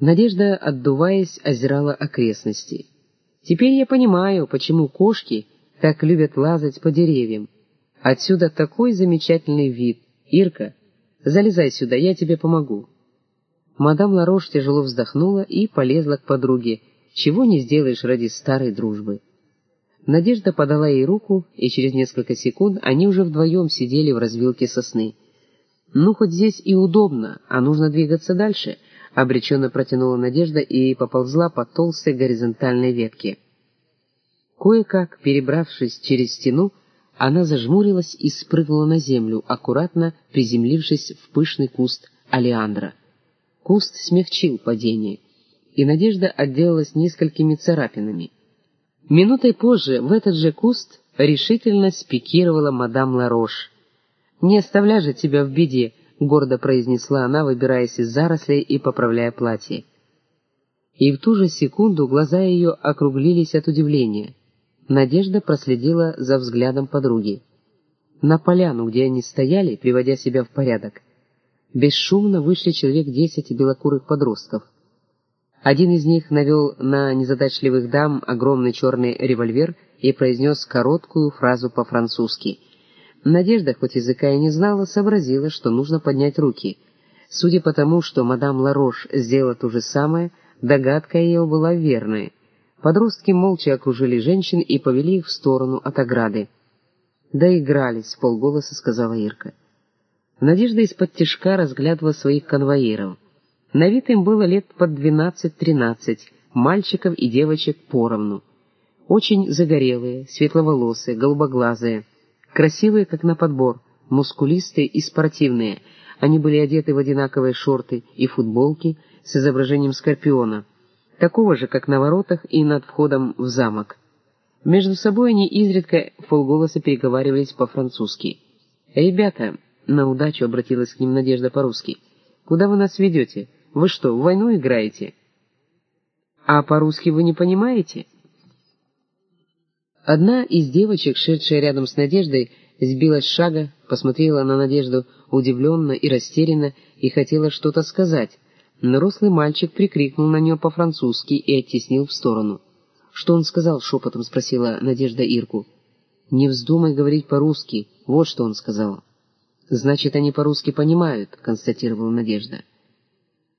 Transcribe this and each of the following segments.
Надежда, отдуваясь, озирала окрестности. «Теперь я понимаю, почему кошки так любят лазать по деревьям. Отсюда такой замечательный вид. Ирка, залезай сюда, я тебе помогу». Мадам Ларош тяжело вздохнула и полезла к подруге. Чего не сделаешь ради старой дружбы. Надежда подала ей руку, и через несколько секунд они уже вдвоем сидели в развилке сосны. «Ну, хоть здесь и удобно, а нужно двигаться дальше», — обреченно протянула Надежда и поползла по толстой горизонтальной ветке. Кое-как, перебравшись через стену, она зажмурилась и спрыгнула на землю, аккуратно приземлившись в пышный куст алиандра. Куст смягчил падение, и Надежда отделалась несколькими царапинами. Минутой позже в этот же куст решительно спикировала мадам Ларош. «Не оставляй же тебя в беде», — гордо произнесла она, выбираясь из зарослей и поправляя платье. И в ту же секунду глаза ее округлились от удивления. Надежда проследила за взглядом подруги. На поляну, где они стояли, приводя себя в порядок, бесшумно вышли человек десять белокурых подростков. Один из них навел на незадачливых дам огромный черный револьвер и произнес короткую фразу по-французски. Надежда, хоть языка и не знала, сообразила, что нужно поднять руки. Судя по тому, что мадам Ларош сделала то же самое, догадка ее была верной. Подростки молча окружили женщин и повели их в сторону от ограды. «Доигрались», — полголоса сказала Ирка. Надежда из-под тишка разглядывала своих конвоиров. На вид им было лет под двенадцать-тринадцать, мальчиков и девочек поровну. Очень загорелые, светловолосые, голубоглазые, красивые, как на подбор, мускулистые и спортивные. Они были одеты в одинаковые шорты и футболки с изображением скорпиона — такого же, как на воротах и над входом в замок. Между собой они изредка полголоса переговаривались по-французски. «Ребята», — на удачу обратилась к ним Надежда по-русски, — «куда вы нас ведете? Вы что, в войну играете?» «А по-русски вы не понимаете?» Одна из девочек, шедшая рядом с Надеждой, сбилась с шага, посмотрела на Надежду удивленно и растерянно и хотела что-то сказать, но рослый мальчик прикрикнул на нее по-французски и оттеснил в сторону. «Что он сказал?» — шепотом спросила Надежда Ирку. «Не вздумай говорить по-русски», — вот что он сказал. «Значит, они по-русски понимают», — констатировала Надежда.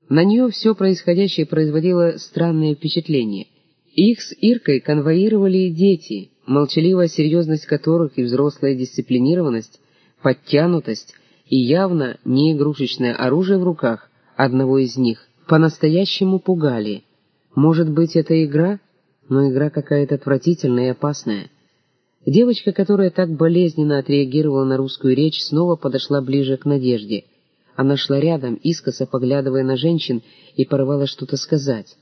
На нее все происходящее производило странное впечатление. Их с Иркой конвоировали дети, молчаливая серьезность которых и взрослая дисциплинированность, подтянутость и явно не игрушечное оружие в руках одного из них по-настоящему пугали. Может быть, это игра, но игра какая-то отвратительная и опасная. Девочка, которая так болезненно отреагировала на русскую речь, снова подошла ближе к Надежде. Она шла рядом, искоса поглядывая на женщин, и порывала что-то сказать.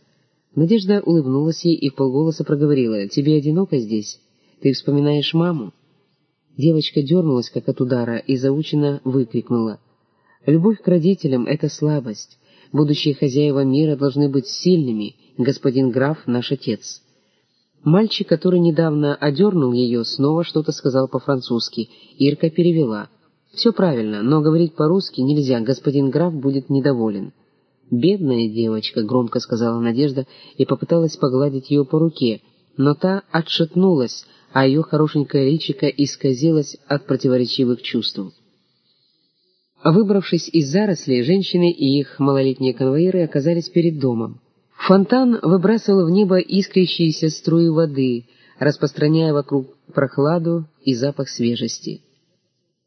Надежда улыбнулась ей и полголоса проговорила, «Тебе одиноко здесь? Ты вспоминаешь маму?» Девочка дернулась, как от удара, и заученно выкрикнула, Любовь к родителям — это слабость. Будущие хозяева мира должны быть сильными, господин граф — наш отец. Мальчик, который недавно одернул ее, снова что-то сказал по-французски. Ирка перевела. «Все правильно, но говорить по-русски нельзя, господин граф будет недоволен». «Бедная девочка», — громко сказала Надежда и попыталась погладить ее по руке, но та отшатнулась, а ее хорошенькое личико исказилось от противоречивых чувств. Выбравшись из зарослей, женщины и их малолетние конвоиры оказались перед домом. Фонтан выбрасывал в небо искрящиеся струи воды, распространяя вокруг прохладу и запах свежести.